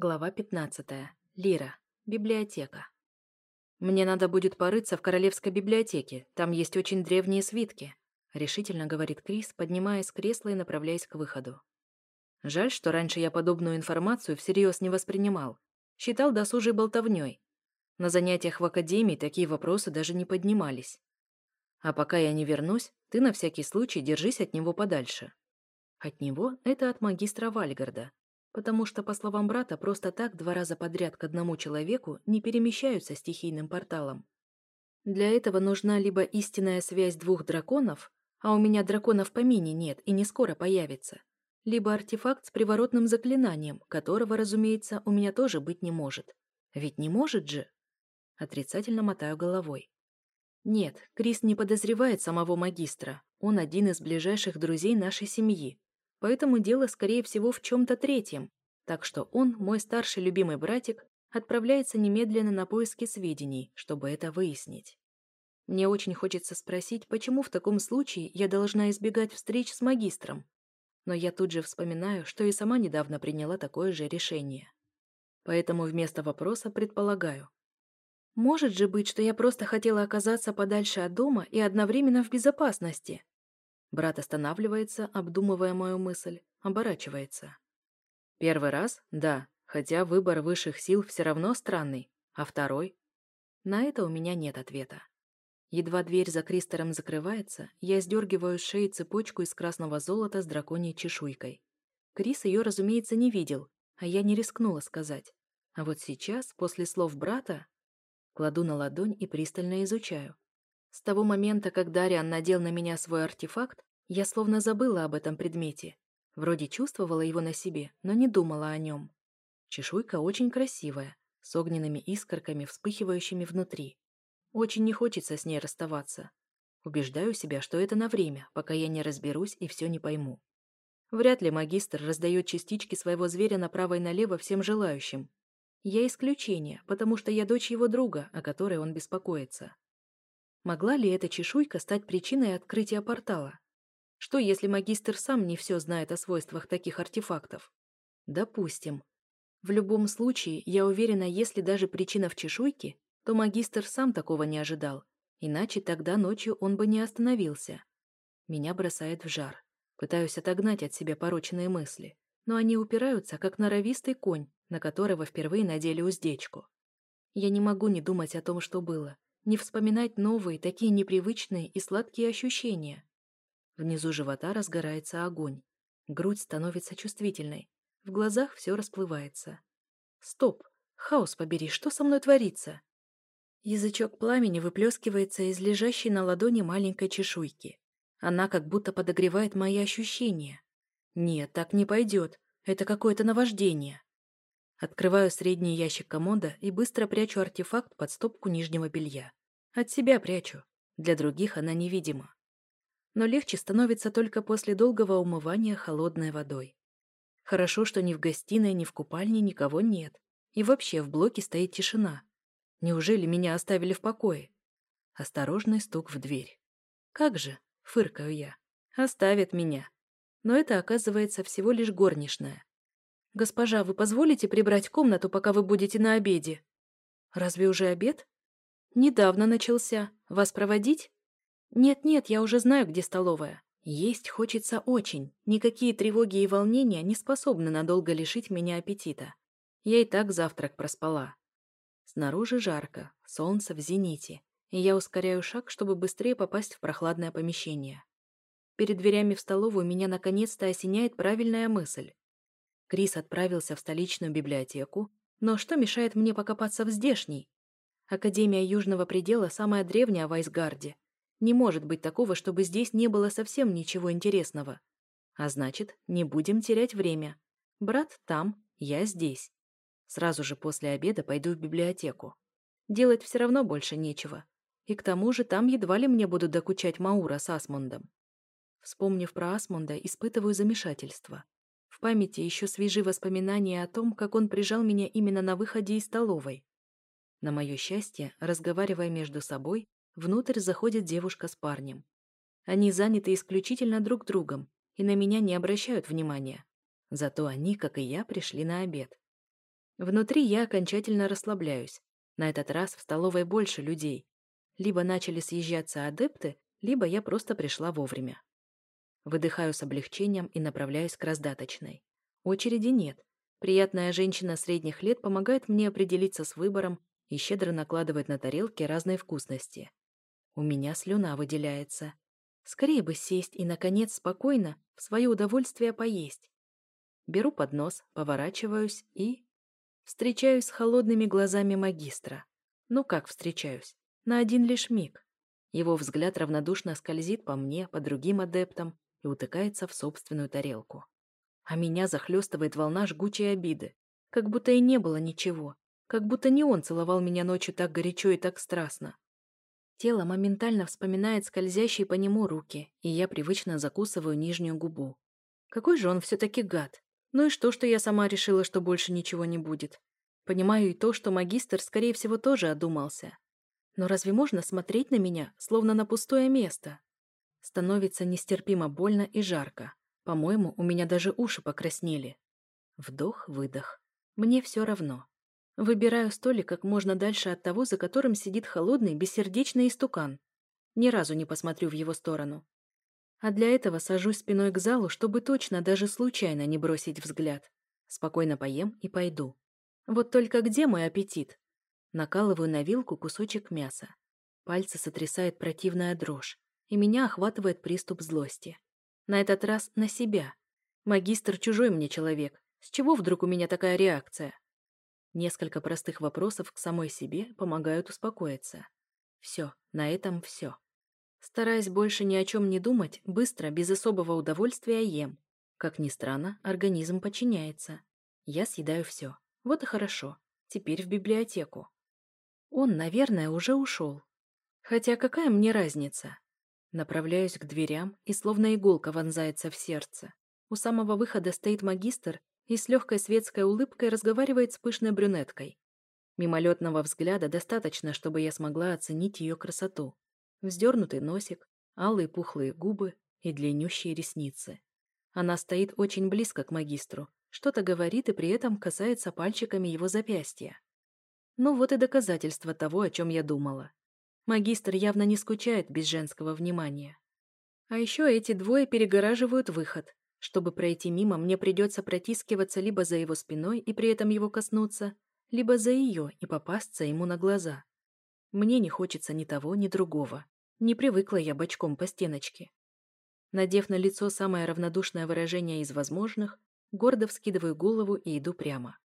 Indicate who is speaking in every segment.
Speaker 1: Глава 15. Лира. Библиотека. «Мне надо будет порыться в Королевской библиотеке. Там есть очень древние свитки», — решительно говорит Крис, поднимаясь с кресла и направляясь к выходу. Жаль, что раньше я подобную информацию всерьез не воспринимал. Считал досужей болтовней. На занятиях в академии такие вопросы даже не поднимались. А пока я не вернусь, ты на всякий случай держись от него подальше. От него — это от магистра Вальгарда, потому что, по словам брата, просто так два раза подряд к одному человеку не перемещаются стихийным порталом. Для этого нужна либо истинная связь двух драконов, а у меня драконов по мини нет и не скоро появится, либо артефакт с приворотным заклинанием, которого, разумеется, у меня тоже быть не может. Ведь не может же? Отрицательно мотаю головой. Нет, Крис не подозревает самого магистра. Он один из ближайших друзей нашей семьи, Поэтому дело, скорее всего, в чем-то третьем. Так что он, мой старший любимый братик, отправляется немедленно на поиски сведений, чтобы это выяснить. Мне очень хочется спросить, почему в таком случае я должна избегать встреч с магистром. Но я тут же вспоминаю, что и сама недавно приняла такое же решение. Поэтому вместо вопроса предполагаю. Может же быть, что я просто хотела оказаться подальше от дома и одновременно в безопасности? Брат останавливается, обдумывая мою мысль, оборачивается. Первый раз – да, хотя выбор высших сил все равно странный. А второй? На это у меня нет ответа. Едва дверь за Кристером закрывается, я сдергиваю с шеи цепочку из красного золота с драконьей чешуйкой. Крис ее, разумеется, не видел, а я не рискнула сказать. А вот сейчас, после слов брата, кладу на ладонь и пристально изучаю. С того момента, как Дариан надел на меня свой артефакт, я словно забыла об этом предмете. Вроде чувствовала его на себе, но не думала о нем. Чешуйка очень красивая, с огненными искорками, вспыхивающими внутри. Очень не хочется с ней расставаться. Убеждаю себя, что это на время, пока я не разберусь и все не пойму. Вряд ли магистр раздает частички своего зверя направо и налево всем желающим. Я исключение, потому что я дочь его друга, о которой он беспокоится. Могла ли эта чешуйка стать причиной открытия портала? Что, если магистр сам не все знает о свойствах таких артефактов? Допустим. В любом случае, я уверена, если даже причина в чешуйке, то магистр сам такого не ожидал, иначе тогда ночью он бы не остановился. Меня бросает в жар. Пытаюсь отогнать от себя порочные мысли, но они упираются, как норовистый конь, на которого впервые надели уздечку. Я не могу не думать о том, что было, не вспоминать новые, такие непривычные и сладкие ощущения. Внизу живота разгорается огонь. Грудь становится чувствительной. В глазах все расплывается. Стоп! Хаос побери, что со мной творится? Язычок пламени выплескивается из лежащей на ладони маленькой чешуйки. Она как будто подогревает мои ощущения. Нет, так не пойдет. Это какое-то наваждение. Открываю средний ящик комода и быстро прячу артефакт под стопку нижнего белья. От себя прячу. Для других она невидима. Но легче становится только после долгого умывания холодной водой. Хорошо, что ни в гостиной, ни в купальне никого нет. И вообще в блоке стоит тишина. Неужели меня оставили в покое? Осторожный стук в дверь. Как же, фыркаю я. Оставят меня. Но это оказывается всего лишь горничная. «Госпожа, вы позволите прибрать комнату, пока вы будете на обеде?» «Разве уже обед?» «Недавно начался. Вас проводить?» «Нет-нет, я уже знаю, где столовая. Есть хочется очень. Никакие тревоги и волнения не способны надолго лишить меня аппетита. Я и так завтрак проспала. Снаружи жарко, солнце в зените, и я ускоряю шаг, чтобы быстрее попасть в прохладное помещение. Перед дверями в столовую меня наконец-то осеняет правильная мысль. Крис отправился в столичную библиотеку, но что мешает мне покопаться в здешней? Академия Южного Предела самая древняя в Айсгарде. Не может быть такого, чтобы здесь не было совсем ничего интересного. А значит, не будем терять время. Брат там, я здесь. Сразу же после обеда пойду в библиотеку. Делать все равно больше нечего. И к тому же там едва ли мне будут докучать Маура с Асмундом. Вспомнив про Асмунда, испытываю замешательство. В памяти еще свежи воспоминания о том, как он прижал меня именно на выходе из столовой. На мое счастье, разговаривая между собой, внутрь заходит девушка с парнем. Они заняты исключительно друг другом и на меня не обращают внимания. Зато они, как и я, пришли на обед. Внутри я окончательно расслабляюсь. На этот раз в столовой больше людей. Либо начали съезжаться адепты, либо я просто пришла вовремя. Выдыхаю с облегчением и направляюсь к раздаточной. Очереди нет. Приятная женщина средних лет помогает мне определиться с выбором и щедро накладывает на тарелки разные вкусности. У меня слюна выделяется. Скорее бы сесть и, наконец, спокойно, в свое удовольствие поесть. Беру поднос, поворачиваюсь и... Встречаюсь с холодными глазами магистра. Ну как встречаюсь? На один лишь миг. Его взгляд равнодушно скользит по мне, по другим адептам и утыкается в собственную тарелку. А меня захлестывает волна жгучей обиды. Как будто и не было ничего. Как будто не он целовал меня ночью так горячо и так страстно. Тело моментально вспоминает скользящие по нему руки, и я привычно закусываю нижнюю губу. Какой же он все-таки гад. Ну и что, что я сама решила, что больше ничего не будет. Понимаю и то, что магистр, скорее всего, тоже одумался. Но разве можно смотреть на меня, словно на пустое место? Становится нестерпимо больно и жарко. По-моему, у меня даже уши покраснели. Вдох-выдох. Мне все равно. Выбираю столик как можно дальше от того, за которым сидит холодный, бессердечный истукан. Ни разу не посмотрю в его сторону. А для этого сажусь спиной к залу, чтобы точно даже случайно не бросить взгляд. Спокойно поем и пойду. Вот только где мой аппетит? Накалываю на вилку кусочек мяса. Пальцы сотрясает противная дрожь, и меня охватывает приступ злости. На этот раз на себя. Магистр чужой мне человек. С чего вдруг у меня такая реакция? Несколько простых вопросов к самой себе помогают успокоиться. Все, на этом все. Стараясь больше ни о чем не думать, быстро, без особого удовольствия ем. Как ни странно, организм подчиняется. Я съедаю все. Вот и хорошо. Теперь в библиотеку. Он, наверное, уже ушел. Хотя какая мне разница? Направляюсь к дверям, и словно иголка вонзается в сердце. У самого выхода стоит магистр и с легкой светской улыбкой разговаривает с пышной брюнеткой. Мимолетного взгляда достаточно, чтобы я смогла оценить ее красоту. Вздернутый носик, алые пухлые губы и длиннющие ресницы. Она стоит очень близко к магистру, что-то говорит и при этом касается пальчиками его запястья. Ну вот и доказательство того, о чем я думала. Магистр явно не скучает без женского внимания. А еще эти двое перегораживают выход, чтобы пройти мимо, мне придется протискиваться либо за его спиной и при этом его коснуться, либо за ее и попасться ему на глаза. Мне не хочется ни того, ни другого. Не привыкла я бочком по стеночке. Надев на лицо самое равнодушное выражение из возможных, гордо вскидываю голову и иду прямо.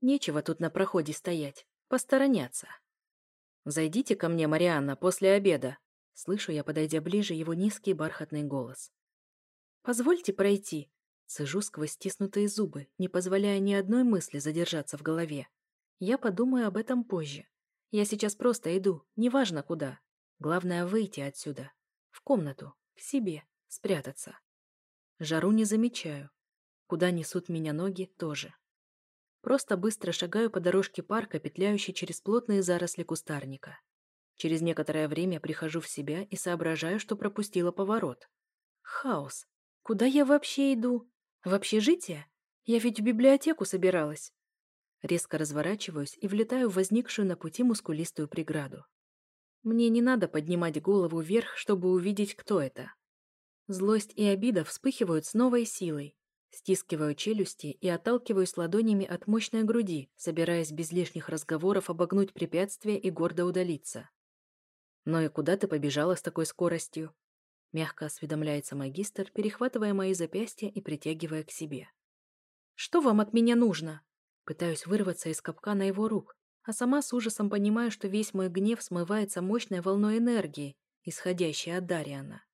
Speaker 1: Нечего тут на проходе стоять, постороняться. «Зайдите ко мне, Марианна, после обеда», слышу я, подойдя ближе, его низкий бархатный голос. «Позвольте пройти». Сижу сквозь стиснутые зубы, не позволяя ни одной мысли задержаться в голове. Я подумаю об этом позже. Я сейчас просто иду, неважно куда. Главное выйти отсюда. В комнату, к себе, спрятаться. Жару не замечаю. Куда несут меня ноги, тоже. Просто быстро шагаю по дорожке парка, петляющей через плотные заросли кустарника. Через некоторое время прихожу в себя и соображаю, что пропустила поворот. Хаос. Куда я вообще иду? В общежитие? Я ведь в библиотеку собиралась. Резко разворачиваюсь и влетаю в возникшую на пути мускулистую преграду. Мне не надо поднимать голову вверх, чтобы увидеть, кто это. Злость и обида вспыхивают с новой силой. Стискиваю челюсти и отталкиваюсь ладонями от мощной груди, собираясь без лишних разговоров обогнуть препятствие и гордо удалиться. «Ну и куда ты побежала с такой скоростью?» Мягко осведомляется магистр, перехватывая мои запястья и притягивая к себе. «Что вам от меня нужно?» Пытаюсь вырваться из капкана его рук, а сама с ужасом понимаю, что весь мой гнев смывается мощной волной энергии, исходящей от Дариана.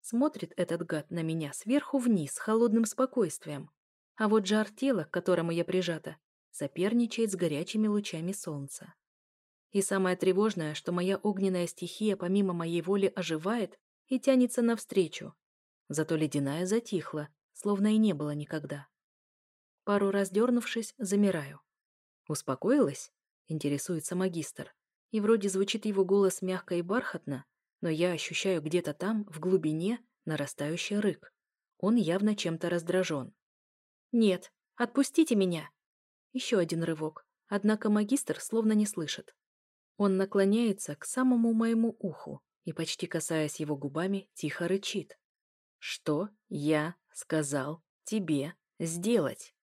Speaker 1: Смотрит этот гад на меня сверху вниз с холодным спокойствием, а вот жар тела, к которому я прижата, соперничает с горячими лучами солнца. И самое тревожное, что моя огненная стихия помимо моей воли оживает и тянется навстречу. Зато ледяная затихла, словно и не было никогда. Пару раз дернувшись, замираю. «Успокоилась?» — интересуется магистр. И вроде звучит его голос мягко и бархатно, но я ощущаю где-то там, в глубине, нарастающий рык. Он явно чем-то раздражен. «Нет, отпустите меня!» Еще один рывок. Однако магистр словно не слышит. Он наклоняется к самому моему уху и, почти касаясь его губами, тихо рычит. «Что я сказал тебе сделать?»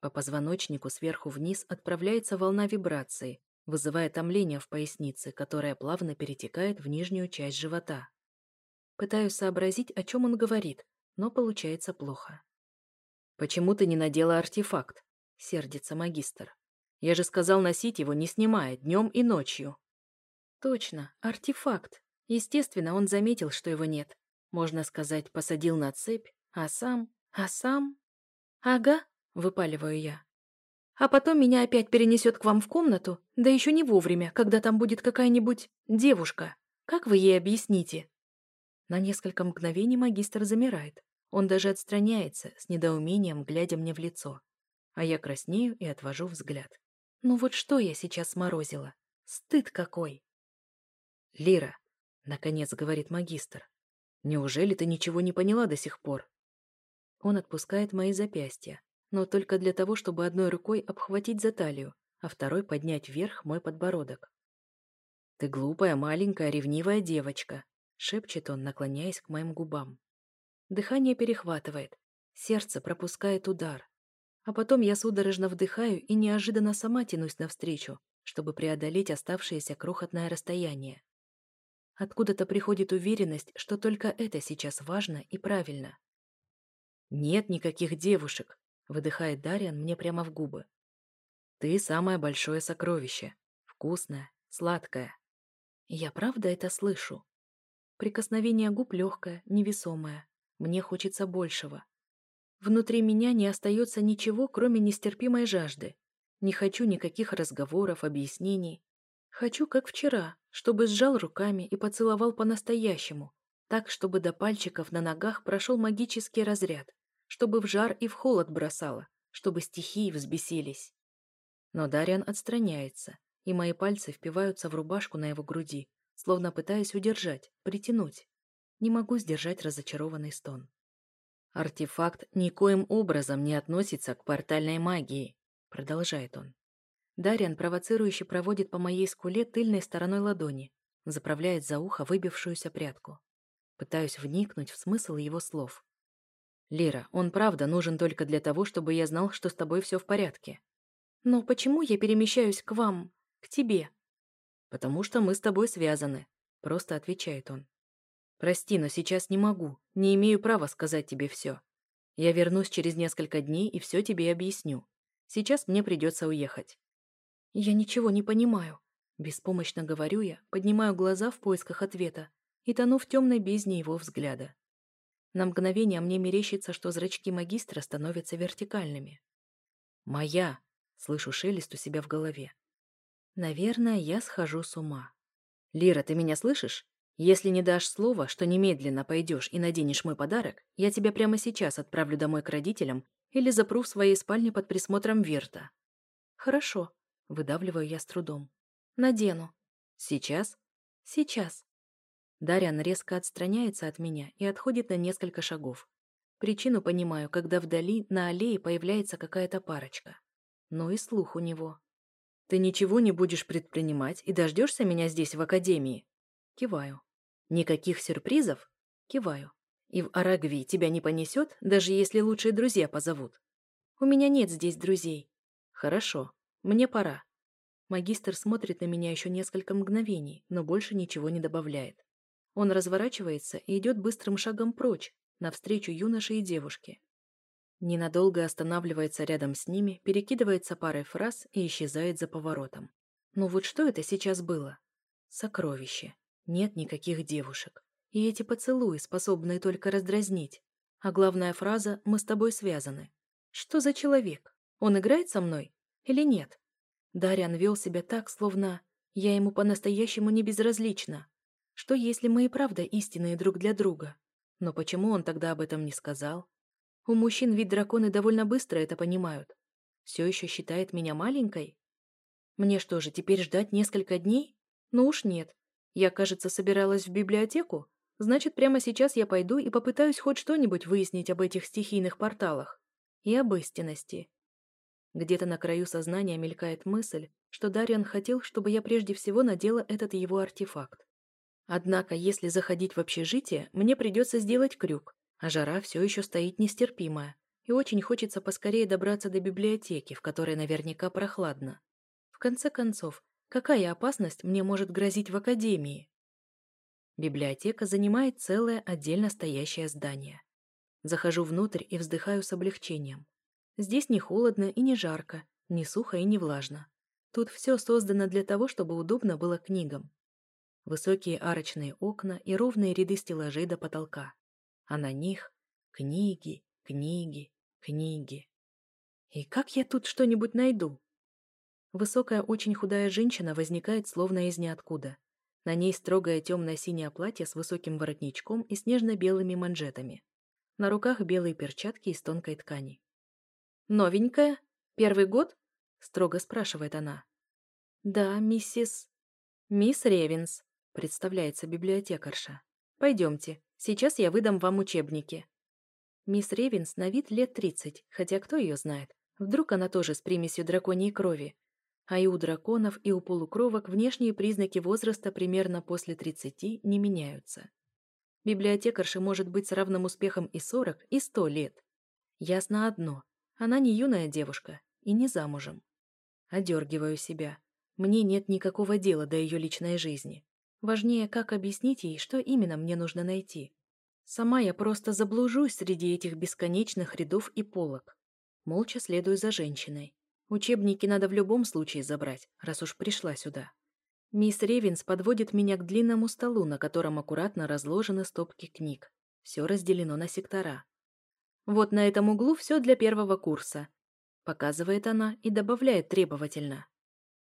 Speaker 1: По позвоночнику сверху вниз отправляется волна вибрации, вызывая томление в пояснице, которая плавно перетекает в нижнюю часть живота. Пытаюсь сообразить, о чем он говорит, но получается плохо. «Почему ты не надела артефакт?» — сердится магистр. «Я же сказал носить его, не снимая, днем и ночью». «Точно, артефакт. Естественно, он заметил, что его нет. Можно сказать, посадил на цепь, а сам... а сам...» «Ага», — выпаливаю я. «А потом меня опять перенесет к вам в комнату, да еще не вовремя, когда там будет какая-нибудь девушка. Как вы ей объясните?» На несколько мгновений магистр замирает. Он даже отстраняется, с недоумением глядя мне в лицо. А я краснею и отвожу взгляд. Ну вот что я сейчас сморозила? Стыд какой! «Лира», — наконец говорит магистр, — «неужели ты ничего не поняла до сих пор?» Он отпускает мои запястья, но только для того, чтобы одной рукой обхватить за талию, а второй поднять вверх мой подбородок. «Ты глупая, маленькая, ревнивая девочка», — шепчет он, наклоняясь к моим губам. Дыхание перехватывает, сердце пропускает удар. А потом я судорожно вдыхаю и неожиданно сама тянусь навстречу, чтобы преодолеть оставшееся крохотное расстояние. Откуда-то приходит уверенность, что только это сейчас важно и правильно. «Нет никаких девушек», — выдыхает Дарьян мне прямо в губы. «Ты самое большое сокровище. Вкусное, сладкое». Я правда это слышу. Прикосновение губ легкое, невесомое. Мне хочется большего. Внутри меня не остается ничего, кроме нестерпимой жажды. Не хочу никаких разговоров, объяснений. Хочу, как вчера, чтобы сжал руками и поцеловал по-настоящему, так, чтобы до пальчиков на ногах прошел магический разряд, чтобы в жар и в холод бросало, чтобы стихии взбесились. Но Дариан отстраняется, и мои пальцы впиваются в рубашку на его груди, словно пытаясь удержать, притянуть. Не могу сдержать разочарованный стон. «Артефакт никоим образом не относится к портальной магии», — продолжает он. Дарьян провоцирующе проводит по моей скуле тыльной стороной ладони, заправляет за ухо выбившуюся прядку. Пытаюсь вникнуть в смысл его слов. «Лира, он правда нужен только для того, чтобы я знал, что с тобой все в порядке». «Но почему я перемещаюсь к вам, к тебе?» «Потому что мы с тобой связаны», — просто отвечает он. Прости, но сейчас не могу, не имею права сказать тебе все. Я вернусь через несколько дней и все тебе объясню. Сейчас мне придется уехать. Я ничего не понимаю. Беспомощно говорю я, поднимаю глаза в поисках ответа и тону в темной бездне его взгляда. На мгновение мне мерещится, что зрачки магистра становятся вертикальными. «Моя!» — слышу шелест у себя в голове. Наверное, я схожу с ума. «Лира, ты меня слышишь? Если не дашь слова, что немедленно пойдешь и наденешь мой подарок, я тебя прямо сейчас отправлю домой к родителям или запру в своей спальне под присмотром Верта. Хорошо, выдавливаю я с трудом. Надену. Сейчас? Сейчас. Дарьян резко отстраняется от меня и отходит на несколько шагов. Причину понимаю, когда вдали на аллее появляется какая-то парочка. Ну и слух у него. Ты ничего не будешь предпринимать и дождешься меня здесь в академии? Киваю. Никаких сюрпризов? Киваю. И в Арагви тебя не понесет, даже если лучшие друзья позовут. У меня нет здесь друзей. Хорошо, мне пора. Магистр смотрит на меня еще несколько мгновений, но больше ничего не добавляет. Он разворачивается и идет быстрым шагом прочь, навстречу юноше и девушке. Ненадолго останавливается рядом с ними, перекидывается парой фраз и исчезает за поворотом. Ну вот что это сейчас было? Сокровище. Нет никаких девушек. И эти поцелуи, способные только раздразнить. А главная фраза «мы с тобой связаны». Что за человек? Он играет со мной? Или нет? Дарьян вел себя так, словно я ему по-настоящему не безразлична. Что если мы и правда истинные друг для друга? Но почему он тогда об этом не сказал? У мужчин вид драконы довольно быстро это понимают. Все еще считает меня маленькой? Мне что же, теперь ждать несколько дней? Ну уж нет. Я, кажется, собиралась в библиотеку. Значит, прямо сейчас я пойду и попытаюсь хоть что-нибудь выяснить об этих стихийных порталах. И об истинности. Где-то на краю сознания мелькает мысль, что Дариан хотел, чтобы я прежде всего надела этот его артефакт. Однако, если заходить в общежитие, мне придется сделать крюк, а жара все еще стоит нестерпимая, и очень хочется поскорее добраться до библиотеки, в которой наверняка прохладно. В конце концов, какая опасность мне может грозить в академии? Библиотека занимает целое отдельно стоящее здание. Захожу внутрь и вздыхаю с облегчением. Здесь не холодно и не жарко, не сухо и не влажно. Тут все создано для того, чтобы удобно было книгам. Высокие арочные окна и ровные ряды стеллажей до потолка. А на них книги, книги, книги. И как я тут что-нибудь найду? Высокая, очень худая женщина возникает словно из ниоткуда. На ней строгое темно-синее платье с высоким воротничком и снежно-белыми манжетами. На руках белые перчатки из тонкой ткани. «Новенькая? Первый год?» — строго спрашивает она. «Да, миссис...» «Мисс Ревенс», — представляется библиотекарша. «Пойдемте, сейчас я выдам вам учебники». Мисс Ревенс на вид лет тридцать, хотя кто ее знает. Вдруг она тоже с примесью драконьей крови, а и у драконов, и у полукровок внешние признаки возраста примерно после 30 не меняются. Библиотекарша может быть с равным успехом и 40, и 100 лет. Ясно одно, она не юная девушка и не замужем. Одергиваю себя. Мне нет никакого дела до ее личной жизни. Важнее, как объяснить ей, что именно мне нужно найти. Сама я просто заблужусь среди этих бесконечных рядов и полок. Молча следую за женщиной. Учебники надо в любом случае забрать, раз уж пришла сюда. Мисс Ревенс подводит меня к длинному столу, на котором аккуратно разложены стопки книг. Все разделено на сектора. Вот на этом углу все для первого курса. Показывает она и добавляет требовательно.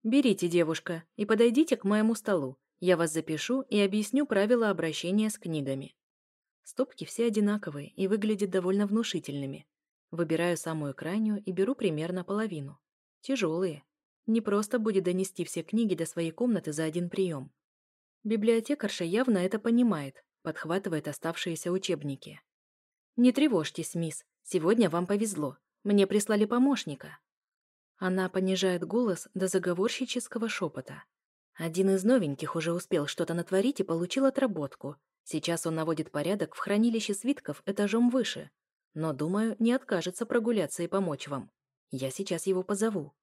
Speaker 1: Берите, девушка, и подойдите к моему столу. Я вас запишу и объясню правила обращения с книгами. Стопки все одинаковые и выглядят довольно внушительными. Выбираю самую крайнюю и беру примерно половину. Тяжелые. Не просто будет донести все книги до своей комнаты за один прием. Библиотекарша явно это понимает, подхватывает оставшиеся учебники. «Не тревожьтесь, мисс, сегодня вам повезло. Мне прислали помощника». Она понижает голос до заговорщического шепота. Один из новеньких уже успел что-то натворить и получил отработку. Сейчас он наводит порядок в хранилище свитков этажом выше. Но, думаю, не откажется прогуляться и помочь вам. Я сейчас его позову.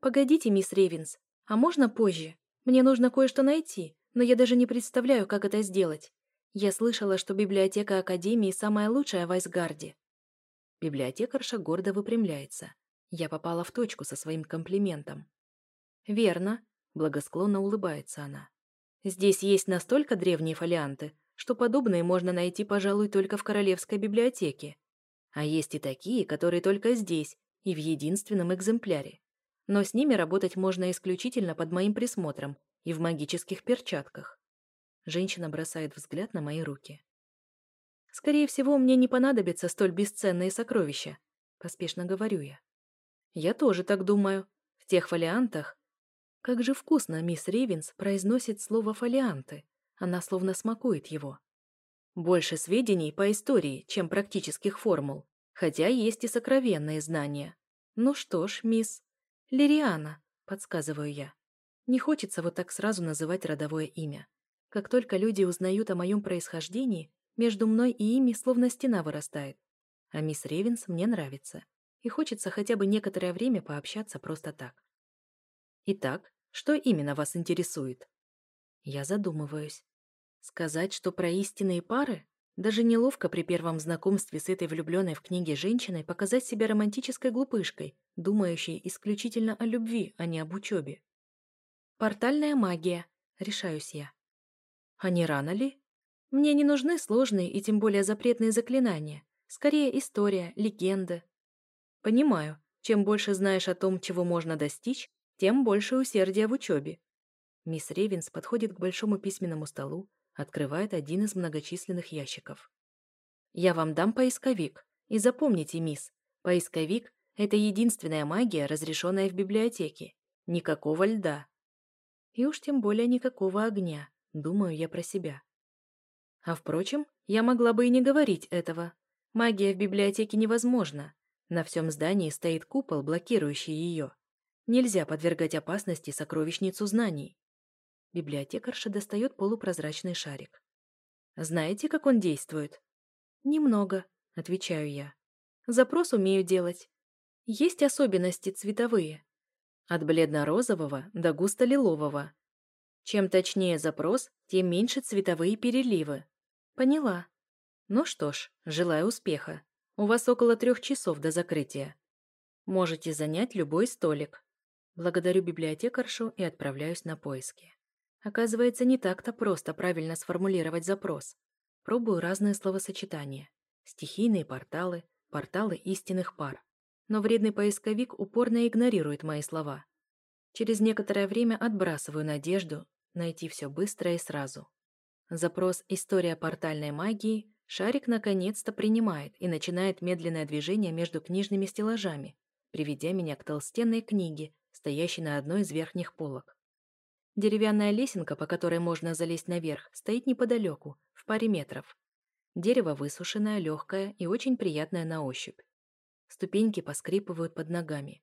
Speaker 1: «Погодите, мисс Ревенс, а можно позже? Мне нужно кое-что найти, но я даже не представляю, как это сделать. Я слышала, что библиотека Академии самая лучшая в Айсгарде». Библиотекарша гордо выпрямляется. Я попала в точку со своим комплиментом. «Верно», — благосклонно улыбается она. «Здесь есть настолько древние фолианты, что подобные можно найти, пожалуй, только в Королевской библиотеке. А есть и такие, которые только здесь, и в единственном экземпляре. Но с ними работать можно исключительно под моим присмотром и в магических перчатках. Женщина бросает взгляд на мои руки. «Скорее всего, мне не понадобятся столь бесценные сокровища», — поспешно говорю я. «Я тоже так думаю. В тех фолиантах...» Как же вкусно мисс Ревенс произносит слово «фолианты». Она словно смакует его. Больше сведений по истории, чем практических формул хотя есть и сокровенные знания. Ну что ж, мисс... Лириана, подсказываю я. Не хочется вот так сразу называть родовое имя. Как только люди узнают о моем происхождении, между мной и ими словно стена вырастает. А мисс Ревенс мне нравится. И хочется хотя бы некоторое время пообщаться просто так. Итак, что именно вас интересует? Я задумываюсь. Сказать, что про истинные пары? Даже неловко при первом знакомстве с этой влюбленной в книге женщиной показать себя романтической глупышкой, думающей исключительно о любви, а не об учебе. «Портальная магия», — решаюсь я. «А не рано ли? Мне не нужны сложные и тем более запретные заклинания. Скорее история, легенда». «Понимаю. Чем больше знаешь о том, чего можно достичь, тем больше усердия в учебе». Мисс Ревенс подходит к большому письменному столу, Открывает один из многочисленных ящиков. «Я вам дам поисковик. И запомните, мисс, поисковик — это единственная магия, разрешенная в библиотеке. Никакого льда. И уж тем более никакого огня, думаю я про себя. А впрочем, я могла бы и не говорить этого. Магия в библиотеке невозможна. На всем здании стоит купол, блокирующий ее. Нельзя подвергать опасности сокровищницу знаний. Библиотекарша достает полупрозрачный шарик. Знаете, как он действует? Немного, отвечаю я. Запрос умею делать. Есть особенности цветовые. От бледно-розового до густо-лилового. Чем точнее запрос, тем меньше цветовые переливы. Поняла. Ну что ж, желаю успеха. У вас около трех часов до закрытия. Можете занять любой столик. Благодарю библиотекаршу и отправляюсь на поиски. Оказывается, не так-то просто правильно сформулировать запрос. Пробую разные словосочетания. Стихийные порталы, порталы истинных пар. Но вредный поисковик упорно игнорирует мои слова. Через некоторое время отбрасываю надежду найти все быстро и сразу. Запрос «История портальной магии» шарик наконец-то принимает и начинает медленное движение между книжными стеллажами, приведя меня к толстенной книге, стоящей на одной из верхних полок. Деревянная лесенка, по которой можно залезть наверх, стоит неподалеку, в паре метров. Дерево высушенное, легкое и очень приятное на ощупь. Ступеньки поскрипывают под ногами.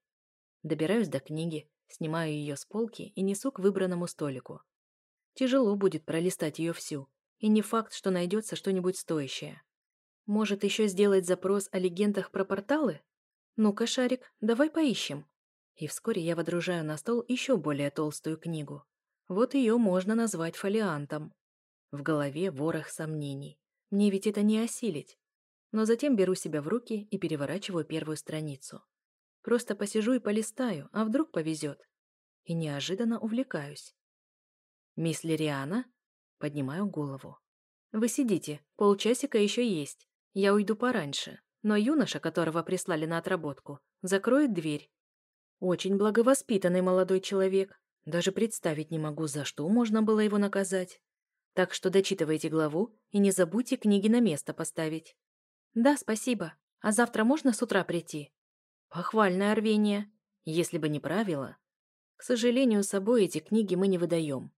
Speaker 1: Добираюсь до книги, снимаю ее с полки и несу к выбранному столику. Тяжело будет пролистать ее всю, и не факт, что найдется что-нибудь стоящее. Может, еще сделать запрос о легендах про порталы? Ну-ка, Шарик, давай поищем. И вскоре я водружаю на стол еще более толстую книгу. Вот ее можно назвать фолиантом. В голове ворох сомнений. Мне ведь это не осилить. Но затем беру себя в руки и переворачиваю первую страницу. Просто посижу и полистаю, а вдруг повезет. И неожиданно увлекаюсь. «Мисс Лириана?» Поднимаю голову. «Вы сидите, полчасика еще есть. Я уйду пораньше, но юноша, которого прислали на отработку, закроет дверь. Очень благовоспитанный молодой человек. Даже представить не могу, за что можно было его наказать. Так что дочитывайте главу и не забудьте книги на место поставить». «Да, спасибо. А завтра можно с утра прийти?» «Похвальное рвение. Если бы не правило. К сожалению, с собой эти книги мы не выдаем.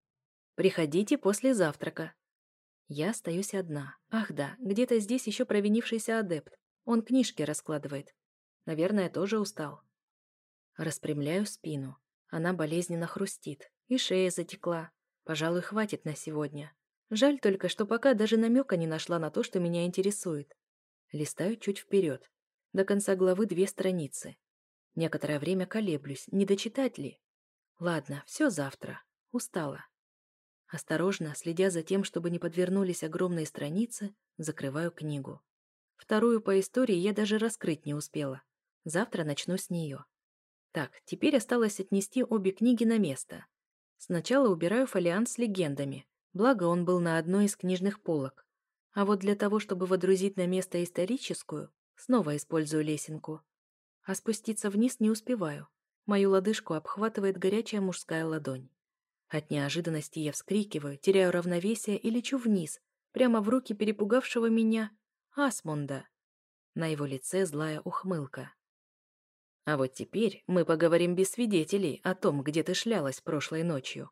Speaker 1: Приходите после завтрака. Я остаюсь одна. Ах да, где-то здесь еще провинившийся адепт. Он книжки раскладывает. Наверное, тоже устал. Распрямляю спину. Она болезненно хрустит. И шея затекла. Пожалуй, хватит на сегодня. Жаль только, что пока даже намека не нашла на то, что меня интересует. Листаю чуть вперед. До конца главы две страницы. Некоторое время колеблюсь, не дочитать ли. Ладно, все завтра. Устала. Осторожно, следя за тем, чтобы не подвернулись огромные страницы, закрываю книгу. Вторую по истории я даже раскрыть не успела. Завтра начну с нее. Так, теперь осталось отнести обе книги на место. Сначала убираю фолиант с легендами, благо он был на одной из книжных полок. А вот для того, чтобы водрузить на место историческую, снова использую лесенку. А спуститься вниз не успеваю. Мою лодыжку обхватывает горячая мужская ладонь. От неожиданности я вскрикиваю, теряю равновесие и лечу вниз, прямо в руки перепугавшего меня Асмунда. На его лице злая ухмылка. А вот теперь мы поговорим без свидетелей о том, где ты шлялась прошлой ночью.